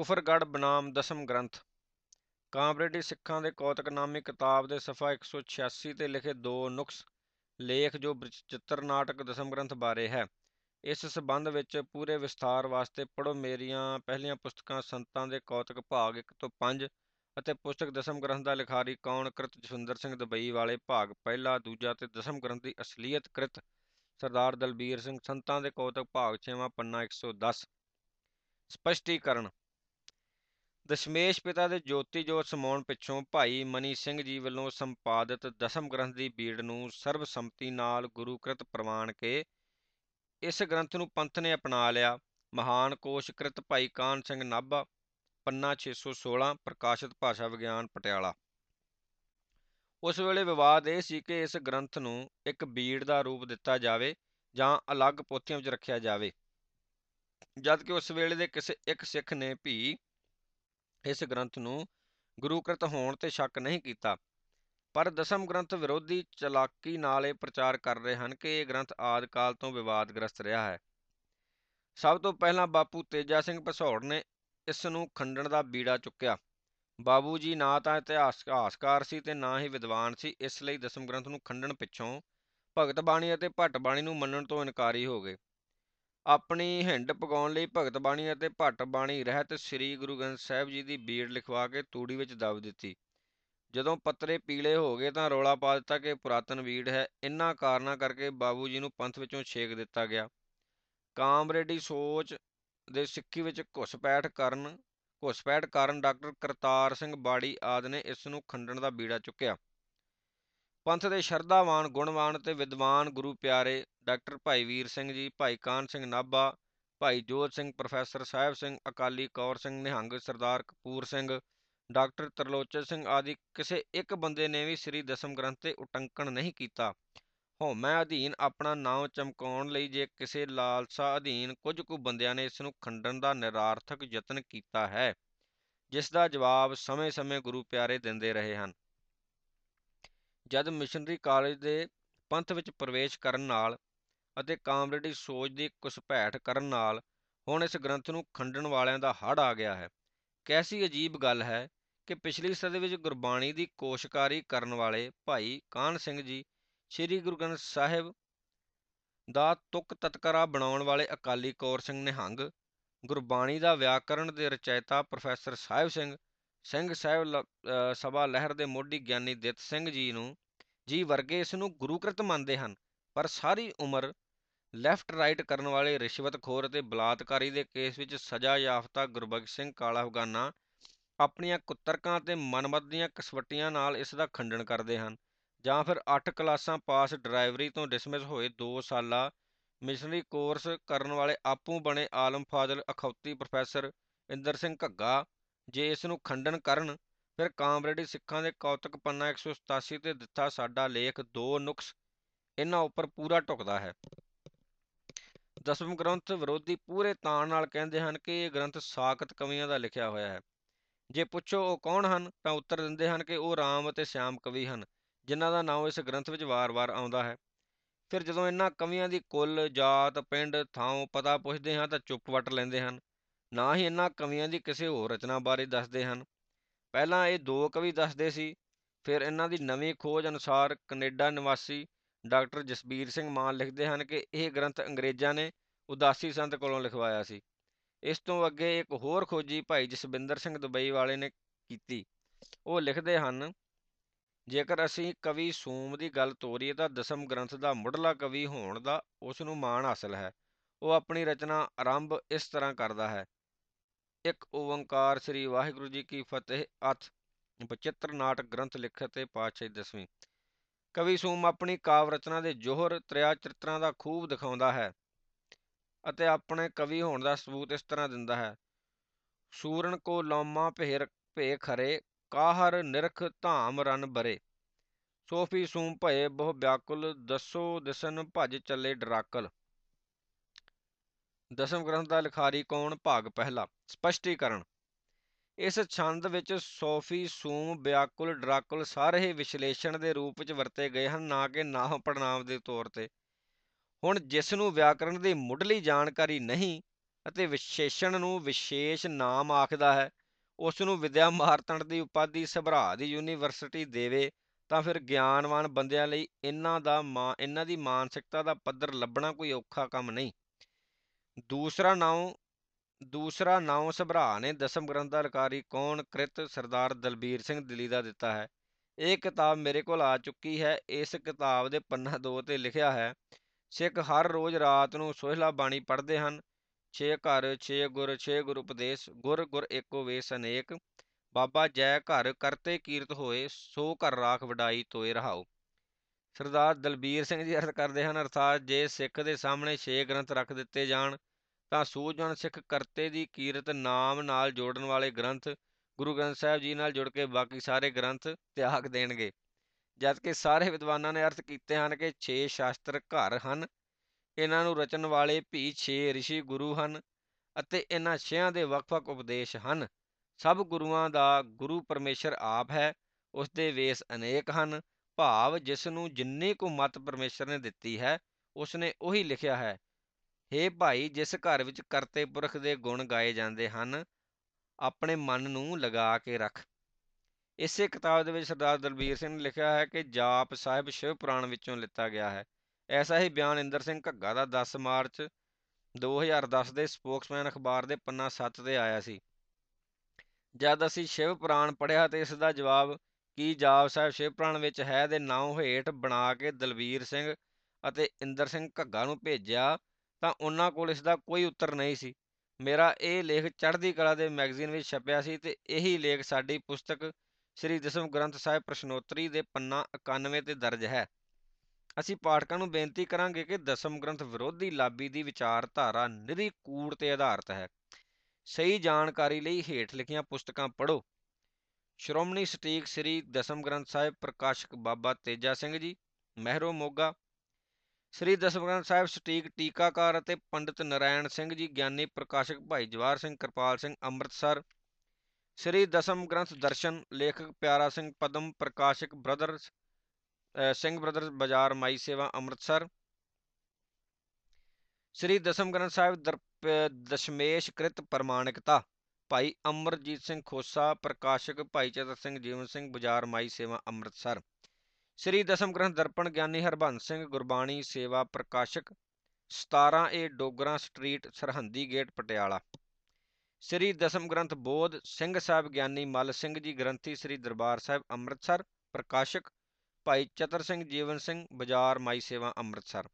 ਕੁਫਰਗੜ ਬਨਾਮ ਦਸਮ ਗ੍ਰੰਥ। ਕਾਮਰੇਡੀ ਸਿੱਖਾਂ ਦੇ ਕੌਤਕ ਨਾਮੀ ਕਿਤਾਬ ਦੇ ਸਫਾ 186 ਤੇ ਲਿਖੇ ਦੋ ਨੁਕਸ, ਲੇਖ ਜੋ ਚਿੱਤਰ ਨਾਟਕ ਦਸਮ ਗ੍ਰੰਥ ਬਾਰੇ ਹੈ। ਇਸ ਸਬੰਧ ਵਿੱਚ ਪੂਰੇ ਵਿਸਥਾਰ ਵਾਸਤੇ ਪੜੋ ਮੇਰੀਆਂ ਪਹਿਲੀਆਂ ਪੁਸਤਕਾਂ ਸੰਤਾਂ ਦੇ ਕੌਤਕ ਭਾਗ 1 ਤੋਂ 5 ਅਤੇ ਪੁਸਤਕ ਦਸਮ ਗ੍ਰੰਥ ਦਾ ਲਿਖਾਰੀ ਕੌਣ? ਕ੍ਰਿਤ ਜਸਵਿੰਦਰ ਸਿੰਘ ਦੁਬਈ ਵਾਲੇ ਭਾਗ ਪਹਿਲਾ, ਦੂਜਾ ਤੇ ਦਸਮ ਗ੍ਰੰਥ ਦੀ ਅਸਲੀਅਤ ਕ੍ਰਿਤ, ਸਰਦਾਰ ਦਲਬੀਰ ਸਿੰਘ। ਸੰਤਾਂ ਦੇ ਕੌਤਕ ਭਾਗ 6ਵਾਂ ਪੰਨਾ 110 ਸਪਸ਼ਟੀਕਰਨ ਦਸ਼ਮੇਸ਼ ਪਿਤਾ ਦੇ ਜੋਤੀ ਜੋਤ ਸਮਾਉਣ ਪਿੱਛੋਂ ਭਾਈ ਮਨੀ ਸਿੰਘ ਜੀ ਵੱਲੋਂ ਸੰਪਾਦਿਤ ਦਸਮ ਗ੍ਰੰਥ ਦੀ ਬੀੜ ਨੂੰ ਸਰਬਸੰਮਤੀ ਨਾਲ ਗੁਰੂਕ੍ਰਿਤ ਪ੍ਰਵਾਨ ਕੇ ਇਸ ਗ੍ਰੰਥ ਨੂੰ ਪੰਥ ਨੇ ਅਪਣਾ ਲਿਆ। ਮਹਾਨ ਕੋਸ਼ਕ੍ਰਿਤ ਭਾਈ ਕਾਨ ਸਿੰਘ ਨਾਭਾ, ਪੰਨਾ 616 ਪ੍ਰਕਾਸ਼ਿਤ ਭਾਸ਼ਾ ਵਿਗਿਆਨ ਪਟਿਆਲਾ। ਉਸ ਵੇਲੇ ਵਿਵਾਦ ਇਹ ਸੀ ਕਿ ਇਸ ਗ੍ਰੰਥ ਨੂੰ ਇੱਕ ਬੀੜ ਦਾ ਰੂਪ ਦਿੱਤਾ ਜਾਵੇ ਜਾਂ ਅਲੱਗ ਪੋਥੀਆਂ ਵਿੱਚ ਰੱਖਿਆ ਜਾਵੇ। ਜਦ ਕਿ ਉਸ ਵੇਲੇ ਦੇ ਕਿਸੇ ਇੱਕ ਸਿੱਖ ਨੇ ਵੀ ਇਸ ਗ੍ਰੰਥ ਨੂੰ ਗੁਰੂਕ੍ਰਿਤ ਹੋਣ ਤੇ ਸ਼ੱਕ ਨਹੀਂ ਕੀਤਾ। ਪਰ ਦਸਮ ਗ੍ਰੰਥ ਵਿਰੋਧੀ ਚਲਾਕੀ ਨਾਲ ਇਹ ਪ੍ਰਚਾਰ ਕਰ ਰਹੇ ਹਨ ਕਿ ਇਹ ਗ੍ਰੰਥ ਆਦ ਕਾਲ ਤੋਂ ਵਿਵਾਦਗ੍ਰਸਤ ਰਿਹਾ ਹੈ। ਸਭ ਤੋਂ ਪਹਿਲਾਂ ਬਾਪੂ ਤੇਜਾ ਸਿੰਘ ਭਸੌੜ ਨੇ ਇਸ ਨੂੰ ਖੰਡਣ ਦਾ ਬੀੜਾ ਚੁੱਕਿਆ। ਬਾਬੂ ਜੀ ਨਾ ਤਾਂ ਇਤਿਹਾਸਕਾਰ ਸੀ ਤੇ ਨਾ ਹੀ ਵਿਦਵਾਨ ਸੀ, ਇਸ ਲਈ ਦਸਮ ਗ੍ਰੰਥ ਨੂੰ ਖੰਡਣ ਪਿੱਛੋਂ ਭਗਤ ਬਾਣੀ ਅਤੇ ਭੱਟ ਬਾਣੀ ਨੂੰ ਮੰਨਣ ਤੋਂ ਇਨਕਾਰੀ ਹੋ ਗਏ। ਆਪਣੀ ਹਿੰਡ ਪਕਾਉਣ ਲਈ ਭਗਤ ਬਾਣੀ ਅਤੇ ਭੱਟ ਬਾਣੀ ਰਹਿਤ ਸ੍ਰੀ ਗੁਰੂ ਗ੍ਰੰਥ ਸਾਹਿਬ ਜੀ ਦੀ ਬੀੜ ਲਿਖਵਾ ਕੇ ਤੂੜੀ ਵਿੱਚ ਦਬ ਦਿੱਤੀ। ਜਦੋਂ ਪੱਤਰੇ ਪੀਲੇ ਹੋ ਗਏ ਤਾਂ ਰੌਲਾ ਪਾ ਦਿੱਤਾ ਕਿ ਪੁਰਾਤਨ ਬੀੜ ਹੈ। ਇਨ੍ਹਾਂ ਕਾਰਨਾਂ ਕਰਕੇ ਬਾਬੂ ਜੀ ਨੂੰ ਪੰਥ ਵਿੱਚੋਂ ਛੇਕ ਦਿੱਤਾ ਗਿਆ। ਕਾਮਰੇਡੀ ਸੋਚ ਦੇ ਸਿੱਖੀ ਵਿੱਚ ਘੁਸਪੈਠ ਕਰਨ, ਘੁਸਪੈਠ ਕਾਰਨ ਡਾਕਟਰ ਕਰਤਾਰ ਸਿੰਘ ਬਾੜੀ ਆਦ ਨੇ ਇਸ ਨੂੰ ਖੰਡਣ ਦਾ ਬੀੜਾ ਚੁੱਕਿਆ। ਪੰਥ ਦੇ ਸ਼ਰਧਾਵਾਨ, ਗੁਣਵਾਨ ਤੇ ਵਿਦਵਾਨ ਗੁਰੂ ਪਿਆਰੇ ਡਾਕਟਰ ਭਾਈ ਵੀਰ ਸਿੰਘ ਜੀ, ਭਾਈ ਕਾਨ ਸਿੰਘ ਨਾਭਾ, ਭਾਈ ਜੋਤ ਸਿੰਘ, ਪ੍ਰੋਫੈਸਰ ਸਾਹਿਬ ਸਿੰਘ, ਅਕਾਲੀ ਕੌਰ ਸਿੰਘ, ਨਿਹੰਗ ਸਰਦਾਰ ਕਪੂਰ ਸਿੰਘ, ਡਾਕਟਰ ਤਰਲੋਚਨ ਸਿੰਘ ਆਦਿ ਕਿਸੇ ਇੱਕ ਬੰਦੇ ਨੇ ਵੀ ਸ੍ਰੀ ਦਸਮ ਗ੍ਰੰਥ ਤੇ ਉਟੰਕਣ ਨਹੀਂ ਕੀਤਾ। ਹਉਮੈ ਅਧੀਨ ਆਪਣਾ ਨਾਮ ਚਮਕਾਉਣ ਲਈ ਜੇ ਕਿਸੇ ਲਾਲਸਾ ਅਧੀਨ ਕੁਝ ਕੁ ਬੰਦਿਆਂ ਨੇ ਇਸ ਨੂੰ ਖੰਡਨ ਦਾ ਨਿਰਾਰਥਕ ਯਤਨ ਕੀਤਾ ਹੈ, ਜਿਸ ਦਾ ਜਵਾਬ ਸਮੇਂ-ਸਮੇਂ ਗੁਰੂ ਪਿਆਰੇ ਦਿੰਦੇ ਰਹੇ ਹਨ। ਜਦ ਮਿਸ਼ਨਰੀ ਕਾਲਜ ਦੇ ਪੰਥ ਵਿੱਚ ਪ੍ਰਵੇਸ਼ ਕਰਨ ਨਾਲ ਅਤੇ ਕਾਮਰੇਡੀ ਸੋਚ ਦੀ ਘੁਸਪੈਠ ਕਰਨ ਨਾਲ ਹੁਣ ਇਸ ਗ੍ਰੰਥ ਨੂੰ ਖੰਡਣ ਵਾਲਿਆਂ ਦਾ ਹੜ ਆ ਗਿਆ ਹੈ। ਕੈਸੀ ਅਜੀਬ ਗੱਲ ਹੈ ਕਿ ਪਿਛਲੀ ਸਦੀ ਵਿੱਚ ਗੁਰਬਾਣੀ ਦੀ ਕੋਸ਼ਕਾਰੀ ਕਰਨ ਵਾਲੇ ਭਾਈ ਕਾਨ ਸਿੰਘ ਜੀ ਸ੍ਰੀ ਗੁਰੂ ਗ੍ਰੰਥ ਸਾਹਿਬ ਦਾ ਤੁਕ ਤਤਕਰਾ ਬਣਾਉਣ ਵਾਲੇ ਅਕਾਲੀ ਕੌਰ ਸਿੰਘ ਨਿਹੰਗ, ਗੁਰਬਾਣੀ ਦਾ ਵਿਆਕਰਣ ਦੇ ਰਚੈਤਾ ਪ੍ਰੋਫੈਸਰ ਸਾਹਿਬ ਸਿੰਘ ਸਿੰਘ ਸਾਹਿਬ ਸਭਾ ਲਹਿਰ ਦੇ ਮੋਢੀ ਗਿਆਨੀ ਦਿੱਤ ਸਿੰਘ ਜੀ ਨੂੰ, ਜੀ ਵਰਗੇ ਇਸ ਨੂੰ ਗੁਰੂਕ੍ਰਿਤ ਮੰਨਦੇ ਹਨ, ਪਰ ਸਾਰੀ ਉਮਰ ਲੈਫਟ ਰਾਈਟ ਕਰਨ ਵਾਲੇ ਰਿਸ਼ਵਤਖੋਰ ਅਤੇ ਬਲਾਤਕਾਰੀ ਦੇ ਕੇਸ ਵਿੱਚ ਸਜ਼ਾ ਯਾਫਤਾ ਗੁਰਬਖਸ਼ ਸਿੰਘ ਕਾਲਾ ਅਫਗਾਨਾ ਆਪਣੀਆਂ ਕੁੱਤਰਕਾਂ ਅਤੇ ਮਨਮਤ ਦੀਆਂ ਕਸਵੱਟੀਆਂ ਨਾਲ ਇਸ ਦਾ ਖੰਡਨ ਕਰਦੇ ਹਨ, ਜਾਂ ਫਿਰ 8 ਕਲਾਸਾਂ ਪਾਸ ਡਰਾਈਵਰੀ ਤੋਂ ਡਿਸਮਿਸ ਹੋਏ 2 ਸਾਲਾ ਮਿਸ਼ਨਰੀ ਕੋਰਸ ਕਰਨ ਵਾਲੇ ਆਪੂ ਬਣੇ ਆਲਮ ਫਾਜ਼ਲ ਅਖੌਤੀ ਪ੍ਰੋਫੈਸਰ ਇੰਦਰ ਸਿੰਘ ਘੱਗਾ ਜੇ ਇਸ ਨੂੰ ਖੰਡਨ ਕਰਨ, ਫਿਰ ਕਾਮਰੇਡੀ ਸਿੱਖਾਂ ਦੇ ਕੌਤਕ ਪੰਨਾ 187 ਤੇ ਦਿੱਤਾ ਸਾਡਾ ਲੇਖ ਦੋ ਨੁਕਸ, ਇਹਨਾਂ ਉੱਪਰ ਪੂਰਾ ਟੁਕਦਾ ਹੈ। ਦਸਮ ਗ੍ਰੰਥ ਵਿਰੋਧੀ ਪੂਰੇ ਤਾਣ ਨਾਲ ਕਹਿੰਦੇ ਹਨ ਕਿ ਇਹ ਗ੍ਰੰਥ ਸਾਖਤ ਕਵੀਆਂ ਦਾ ਲਿਖਿਆ ਹੋਇਆ ਹੈ। ਜੇ ਪੁੱਛੋ ਉਹ ਕੌਣ ਹਨ, ਤਾਂ ਉੱਤਰ ਦਿੰਦੇ ਹਨ ਕਿ ਉਹ ਰਾਮ ਅਤੇ ਸ਼ਿਆਮ ਕਵੀ ਹਨ, ਜਿਨ੍ਹਾਂ ਦਾ ਨਾਮ ਇਸ ਗ੍ਰੰਥ ਵਿੱਚ ਵਾਰ-ਵਾਰ ਆਉਂਦਾ ਹੈ। ਫਿਰ ਜਦੋਂ ਇਹਨਾਂ ਕਵੀਆਂ ਦੀ ਕੁੱਲ, ਜਾਤ, ਪਿੰਡ, ਥਾਂ, ਪਤਾ ਪੁੱਛਦੇ ਹਾਂ ਤਾਂ ਚੁੱਪ ਵੱਟ ਲੈਂਦੇ ਹਨ। ਨਾ ਹੀ ਇਹਨਾਂ ਕਵੀਆਂ ਦੀ ਕਿਸੇ ਹੋਰ ਰਚਨਾ ਬਾਰੇ ਦੱਸਦੇ ਹਨ। ਪਹਿਲਾਂ ਇਹ ਦੋ ਕਵੀ ਦੱਸਦੇ ਸੀ, ਫਿਰ ਇਹਨਾਂ ਦੀ ਨਵੀਂ ਖੋਜ ਅਨੁਸਾਰ ਕੈਨੇਡਾ ਨਿਵਾਸੀ ਡਾਕਟਰ ਜਸਬੀਰ ਸਿੰਘ ਮਾਨ ਲਿਖਦੇ ਹਨ ਕਿ ਇਹ ਗ੍ਰੰਥ ਅੰਗਰੇਜ਼ਾਂ ਨੇ ਉਦਾਸੀ ਸੰਤ ਕੋਲੋਂ ਲਿਖਵਾਇਆ ਸੀ। ਇਸ ਤੋਂ ਅੱਗੇ ਇੱਕ ਹੋਰ ਖੋਜੀ ਭਾਈ ਜਸਵਿੰਦਰ ਸਿੰਘ ਦੁਬਈ ਵਾਲੇ ਨੇ ਕੀਤੀ। ਉਹ ਲਿਖਦੇ ਹਨ, ਜੇਕਰ ਅਸੀਂ ਕਵੀ ਸੂਮ ਦੀ ਗੱਲ ਤੋਰੀਏ ਤਾਂ ਦਸਮ ਗ੍ਰੰਥ ਦਾ ਮੁੱਢਲਾ ਕਵੀ ਹੋਣ ਦਾ ਉਸ ਨੂੰ ਮਾਣ ਹਾਸਲ ਹੈ। ਉਹ ਆਪਣੀ ਰਚਨਾ ਆਰੰਭ ਇਸ ਤਰ੍ਹਾਂ ਕਰਦਾ ਹੈ ਇੱਕ ਓੰਕਾਰ ਸ੍ਰੀ ਵਾਹਿਗੁਰੂ ਜੀ ਕੀ ਫਤਿਹ ਅਥ ਬਚਿੱਤਰ ਨਾਟਕ ਗ੍ਰੰਥ ਲਿਖਤ ਤੇ ਪਾਤਸ਼ਾਹੀ ਦਸਵੀਂ। ਕਵੀ ਸੂਮ ਆਪਣੀ ਕਾਵ ਰਚਨਾ ਦੇ ਜੋਹਰ ਤ੍ਰਿਆ ਚਰਿਤਰਾਂ ਦਾ ਖੂਬ ਦਿਖਾਉਂਦਾ ਹੈ ਅਤੇ ਆਪਣੇ ਕਵੀ ਹੋਣ ਦਾ ਸਬੂਤ ਇਸ ਤਰ੍ਹਾਂ ਦਿੰਦਾ ਹੈ। ਸੂਰਨ ਕੋ ਲੌਮਾ ਭੇਰ ਭੇ ਖਰੇ, ਕਾਹਰ ਨਿਰਖ ਧਾਮ ਰਨ ਬਰੇ। ਸੋਫੀ ਸੂਮ ਭਏ ਬਹੁ ਬਿਆਕੁਲ ਦਸੋ ਦਿਸਨ ਭਜ ਚੱਲੇ ਡਰਾਕਲ। ਦਸਮ ਗ੍ਰੰਥ ਦਾ ਲਿਖਾਰੀ ਕੌਣ? ਭਾਗ ਪਹਿਲਾ, ਸਪਸ਼ਟੀਕਰਨ। ਇਸ ਛੰਦ ਵਿੱਚ ਸੋਫੀ, ਸੂਮ ਵਿਆਕੁਲ ਡਰਾਕੁਲ ਸਾਰੇ ਹੀ ਵਿਸ਼ਲੇਸ਼ਣ ਦੇ ਰੂਪ ਵਿੱਚ ਵਰਤੇ ਗਏ ਹਨ, ਨਾ ਕਿ ਨਾਮ ਪੜਨਾਮ ਦੇ ਤੌਰ ਤੇ। ਹੁਣ ਜਿਸ ਨੂੰ ਵਿਆਕਰਣ ਦੀ ਮੁੱਢਲੀ ਜਾਣਕਾਰੀ ਨਹੀਂ ਅਤੇ ਵਿਸ਼ੇਸ਼ਣ ਨੂੰ ਵਿਸ਼ੇਸ਼ ਨਾਮ ਆਖਦਾ ਹੈ ਉਸ ਨੂੰ ਵਿਦਿਆ ਮਾਰਤੰਡ ਦੀ ਉਪਾਧੀ ਸਭਰਾ ਦੀ ਯੂਨੀਵਰਸਿਟੀ ਦੇਵੇ, ਤਾਂ ਫਿਰ ਗਿਆਨਵਾਨ ਬੰਦਿਆਂ ਲਈ ਇਹਨਾਂ ਦਾ ਮਾਂ, ਇਹਨਾਂ ਦੀ ਮਾਨਸਿਕਤਾ ਦਾ ਪੱਧਰ ਲੱਭਣਾ ਕੋਈ ਔਖਾ ਕੰਮ ਨਹੀਂ। ਦੂਸਰਾ ਨਾਉ ਦੂਸਰਾ ਨਾਉ ਸਭਰਾ ਨੇ ਦਸਮ ਗ੍ਰੰਥ ਦਾ ਅਲਕਾਰੀ ਕੌਣ ਕ੍ਰਿਤ ਸਰਦਾਰ ਦਲਬੀਰ ਸਿੰਘ ਦਿੱਲੀ ਦਾ ਦਿੱਤਾ ਹੈ। ਇਹ ਕਿਤਾਬ ਮੇਰੇ ਕੋਲ ਆ ਚੁੱਕੀ ਹੈ। ਇਸ ਕਿਤਾਬ ਦੇ ਪੰਨਾ 2 ਤੇ ਲਿਖਿਆ ਹੈ, ਸਿੱਖ ਹਰ ਰੋਜ਼ ਰਾਤ ਨੂੰ ਸੋਹਿਲਾ ਬਾਣੀ ਪੜ੍ਹਦੇ ਹਨ। ਛੇ ਘਰ, ਛੇ ਗੁਰ ਛੇ ਗੁਰ ਉਪਦੇਸ਼, ਗੁਰ ਗੁਰ ਏਕੋ ਵੇਸ ਅਨੇਕ। ਬਾਬਾ ਜੈ ਘਰ ਕਰਤੇ ਕੀਰਤ ਹੋਏ, ਸੋ ਘਰ ਰਾਖ ਵਡਾਈ ਤੋਏ ਰਹਾਓ ਸਰਦਾਰ ਦਲਬੀਰ ਸਿੰਘ ਜੀ ਅਰਥ ਕਰਦੇ ਹਨ, ਅਰਥਾਤ ਜੇ ਸਿੱਖ ਦੇ ਸਾਹਮਣੇ ਛੇ ਗ੍ਰੰਥ ਰੱਖ ਦਿੱਤੇ ਜਾਣ ਤਾਂ ਸੂਝਵਾਨ ਸਿੱਖ ਕਰਤੇ ਦੀ ਕੀਰਤ ਨਾਮ ਨਾਲ ਜੋੜਨ ਵਾਲੇ ਗ੍ਰੰਥ ਗੁਰੂ ਗ੍ਰੰਥ ਸਾਹਿਬ ਜੀ ਨਾਲ ਜੁੜ ਕੇ ਬਾਕੀ ਸਾਰੇ ਗ੍ਰੰਥ ਤਿਆਗ ਦੇਣਗੇ। ਜਦਕਿ ਸਾਰੇ ਵਿਦਵਾਨਾਂ ਨੇ ਅਰਥ ਕੀਤੇ ਹਨ ਕਿ 6 ਸ਼ਾਸਤਰ ਘਰ ਹਨ। ਇਹਨਾਂ ਨੂੰ ਰਚਣ ਵਾਲੇ ਵੀ 6 ઋષਿ ਗੁਰੂ ਹਨ ਅਤੇ ਇਹਨਾਂ ਛਿਆਂ ਦੇ ਵੱਖ-ਵੱਖ ਉਪਦੇਸ਼ ਹਨ। ਸਭ ਗੁਰੂਆਂ ਦਾ ਗੁਰੂ ਪਰਮੇਸ਼ਰ ਆਪ ਹੈ ਉਸ ਦੇ ਵੇਸ ਅਨੇਕ ਹਨ। ਭਾਵ ਜਿਸ ਨੂੰ ਜਿੰਨੀ ਕੁ ਮਤ ਪਰਮੇਸ਼ਰ ਨੇ ਦਿੱਤੀ ਹੈ ਉਸ ਨੇ ਉਹੀ ਲਿਖਿਆ ਹੈ। ਹੇ ਭਾਈ, ਜਿਸ ਘਰ ਵਿੱਚ ਕਰਤੇ ਪੁਰਖ ਦੇ ਗੁਣ ਗਾਏ ਜਾਂਦੇ ਹਨ, ਆਪਣੇ ਮਨ ਨੂੰ ਲਗਾ ਕੇ ਰੱਖ। ਇਸੇ ਕਿਤਾਬ ਦੇ ਵਿੱਚ ਸਰਦਾਰ ਦਲਬੀਰ ਸਿੰਘ ਨੇ ਲਿਖਿਆ ਹੈ ਕਿ ਜਾਪ ਸਾਹਿਬ ਸ਼ਿਵ ਪੁਰਾਣ ਵਿੱਚੋਂ ਲਿੱਤਾ ਗਿਆ ਹੈ। ਐਸਾ ਹੀ ਬਿਆਨ ਇੰਦਰ ਸਿੰਘ ਘੱਗਾ ਦਾ 10 ਮਾਰਚ 2010 ਦੇ ਸਪੋਕਸਮੈਨ ਅਖਬਾਰ ਦੇ ਪੰਨਾ 7 ਤੇ ਆਇਆ ਸੀ। ਜਦ ਅਸੀਂ ਸ਼ਿਵ ਪੁਰਾਣ ਪੜ੍ਹਿਆ ਤੇ ਇਸ ਦਾ ਜਵਾਬ ਕੀ ਜਾਪ ਸਾਹਿਬ ਸ਼ਿਵ ਪੁਰਾਣ ਵਿੱਚ ਹੈ ਦੇ ਨਾਂ ਹੇਠ ਬਣਾ ਕੇ ਦਲਬੀਰ ਸਿੰਘ ਅਤੇ ਇੰਦਰ ਸਿੰਘ ਘੱਗਾ ਨੂੰ ਭੇਜਿਆ ਤਾਂ ਉਹਨਾਂ ਕੋਲ ਇਸ ਦਾ ਕੋਈ ਉੱਤਰ ਨਹੀਂ ਸੀ। ਮੇਰਾ ਇਹ ਲੇਖ ਚੜ੍ਹਦੀ ਕਲਾ ਦੇ ਮੈਗਜ਼ੀਨ ਵਿੱਚ ਛਪਿਆ ਸੀ ਤੇ ਇਹੀ ਲੇਖ ਸਾਡੀ ਪੁਸਤਕ ਸ੍ਰੀ ਦਸਮ ਗ੍ਰੰਥ ਸਾਹਿਬ ਪ੍ਰਸ਼ਨੋਤਰੀ ਦੇ ਪੰਨਾ 91 ਤੇ ਦਰਜ ਹੈ। ਅਸੀਂ ਪਾਠਕਾਂ ਨੂੰ ਬੇਨਤੀ ਕਰਾਂਗੇ ਕਿ ਦਸਮ ਗ੍ਰੰਥ ਵਿਰੋਧੀ ਲਾਬੀ ਦੀ ਵਿਚਾਰਧਾਰਾ ਨਿਰੀ ਕੂੜ ਤੇ ਆਧਾਰਿਤ ਹੈ। ਸਹੀ ਜਾਣਕਾਰੀ ਲਈ ਹੇਠ ਲਿਖੀਆਂ ਪੁਸਤਕਾਂ ਪੜ੍ਹੋ। ਸ਼੍ਰੋਮਣੀ ਸਟੀਕ ਸ੍ਰੀ ਦਸਮ ਗ੍ਰੰਥ ਸਾਹਿਬ ਪ੍ਰਕਾਸ਼ਕ ਬਾਬਾ ਤੇਜਾ ਸਿੰਘ ਜੀ, ਮਹਿਰੋ ਮੋਗਾ ਸ੍ਰੀ ਦਸਮ ਗ੍ਰੰਥ ਸਾਹਿਬ ਸਟੀਕ ਟੀਕਾਕਾਰ ਅਤੇ ਪੰਡਿਤ ਨਰਾਇਣ ਸਿੰਘ ਜੀ, ਗਿਆਨੀ ਪ੍ਰਕਾਸ਼ਕ ਭਾਈ ਜਵਾਰ ਸਿੰਘ ਕਿਰਪਾਲ ਸਿੰਘ, ਅੰਮ੍ਰਿਤਸਰ। ਸ੍ਰੀ ਦਸਮ ਗ੍ਰੰਥ ਦਰਸ਼ਨ, ਲੇਖਕ ਪਿਆਰਾ ਸਿੰਘ ਪਦਮ, ਪ੍ਰਕਾਸ਼ਕ ਬ੍ਰਦਰ ਸਿੰਘ ਬ੍ਰਦਰਸ ਬਾਜ਼ਾਰ ਮਾਈ ਸੇਵਾ, ਅੰਮ੍ਰਿਤਸਰ। ਸ੍ਰੀ ਦਸਮ ਗ੍ਰੰਥ ਸਾਹਿਬ ਦਸ਼ਮੇਸ਼ ਕ੍ਰਿਤ ਪ੍ਰਮਾਣਿਕਤਾ, ਭਾਈ ਅਮਰਜੀਤ ਸਿੰਘ ਖੋਸਾ, ਪ੍ਰਕਾਸ਼ਕ ਭਾਈ ਚਤਰ ਸਿੰਘ ਜੀਵਨ ਸਿੰਘ ਬਾਜ਼ਾਰ ਮਾਈ ਸੇਵਾ, ਅੰਮ੍ਰਿਤਸਰ। ਸ੍ਰੀ ਦਸਮ ਗ੍ਰੰਥ ਦਰਪਣ ਗਿਆਨੀ ਹਰਬੰਸ ਸਿੰਘ ਗੁਰਬਾਣੀ ਸੇਵਾ ਪ੍ਰਕਾਸ਼ਕ 17 A Dogra street, Sirhindi gate, Patiala. Sri Dasam Granth Bodh, Singh Sahib ਗਿਆਨੀ ਮਲ ਸਿੰਘ ਜੀ ਗ੍ਰੰਥੀ ਸ੍ਰੀ ਦਰਬਾਰ ਸਾਹਿਬ ਅੰਮ੍ਰਿਤਸਰ, ਪ੍ਰਕਾਸ਼ਕ ਭਾਈ ਚਤਰ ਸਿੰਘ ਜੀਵਨ ਸਿੰਘ, ਬਾਜ਼ਾਰ ਮਾਈ ਸੇਵਾ ਅੰਮ੍ਰਿਤਸਰ।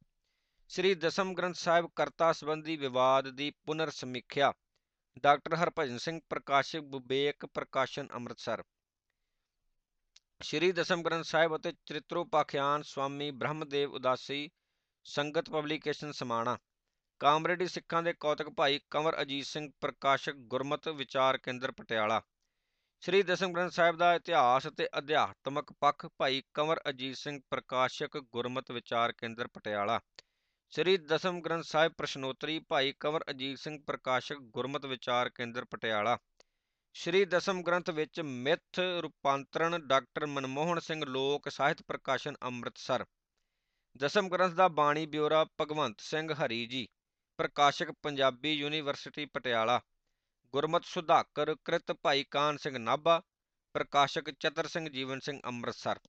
ਸ੍ਰੀ ਦਸਮ ਗ੍ਰੰਥ ਸਾਹਿਬ ਕਰਤਾ ਸੰਬੰਧੀ ਵਿਵਾਦ ਦੀ ਪੁਨਰ ਸਮੀਖਿਆ, ਡਾਕਟਰ ਹਰਭਜਨ ਸਿੰਘ ਪ੍ਰਕਾਸ਼ਕ ਵਿਵੇਕ ਪ੍ਰਕਾਸ਼ਨ ਅੰਮ੍ਰਿਤਸਰ। ਸ੍ਰੀ ਦਸਮ ਗ੍ਰੰਥ ਸਾਹਿਬ ਅਤੇ ਚਰਿਤਰੋਪਾਖਿਆਨ ਸਵਾਮੀ ਬ੍ਰਹਮਦੇਵ ਉਦਾਸੀ, ਸੰਗਤ ਪਬਲੀਕੇਸ਼ਨ ਸਮਾਣਾ, ਕਾਮਰੇਡੀ ਸਿੱਖਾਂ ਦੇ ਕੌਤਕ ਭਾਈ ਕੰਵਰ ਅਜੀਤ ਸਿੰਘ, ਪ੍ਰਕਾਸ਼ਕ ਗੁਰਮਤ ਵਿਚਾਰ ਕੇਂਦਰ ਪਟਿਆਲਾ। ਸ੍ਰੀ ਦਸਮ ਗ੍ਰੰਥ ਸਾਹਿਬ ਦਾ ਇਤਿਹਾਸ ਅਤੇ ਅਧਿਆਤਮਕ ਪੱਖ ਭਾਈ ਕੰਵਰ ਅਜੀਤ ਸਿੰਘ, ਪ੍ਰਕਾਸ਼ਕ ਗੁਰਮਤ ਵਿਚਾਰ ਕੇਂਦਰ ਪਟਿਆਲਾ। ਸ੍ਰੀ ਦਸਮ ਗ੍ਰੰਥ ਸਾਹਿਬ ਪ੍ਰਸ਼ਨੋਤਰੀ ਭਾਈ ਕੰਵਰ ਅਜੀਤ ਸਿੰਘ, ਪ੍ਰਕਾਸ਼ਕ ਗੁਰਮਤ ਵਿਚਾਰ ਕੇਂਦਰ ਪਟਿਆਲਾ। ਸ੍ਰੀ ਦਸਮ ਗ੍ਰੰਥ ਵਿੱਚ ਮਿੱਥ ਰੂਪਾਂਤਰਣ ਡਾਕਟਰ ਮਨਮੋਹਨ ਸਿੰਘ ਲੋਕ ਸਾਹਿਤ ਪ੍ਰਕਾਸ਼ਨ ਅੰਮ੍ਰਿਤਸਰ। ਦਸਮ ਗ੍ਰੰਥ ਦਾ ਬਾਣੀ ਬਿਊਰਾ ਭਗਵੰਤ ਸਿੰਘ ਹਰੀ ਜੀ, ਪ੍ਰਕਾਸ਼ਕ ਪੰਜਾਬੀ ਯੂਨੀਵਰਸਿਟੀ ਪਟਿਆਲਾ। ਗੁਰਮਤ ਸੁਧਾਕਰ ਕ੍ਰਿਤ ਭਾਈ ਕਾਨ ਸਿੰਘ ਨਾਭਾ, ਪ੍ਰਕਾਸ਼ਕ ਚਤਰ ਸਿੰਘ ਜੀਵਨ ਸਿੰਘ ਅੰਮ੍ਰਿਤਸਰ।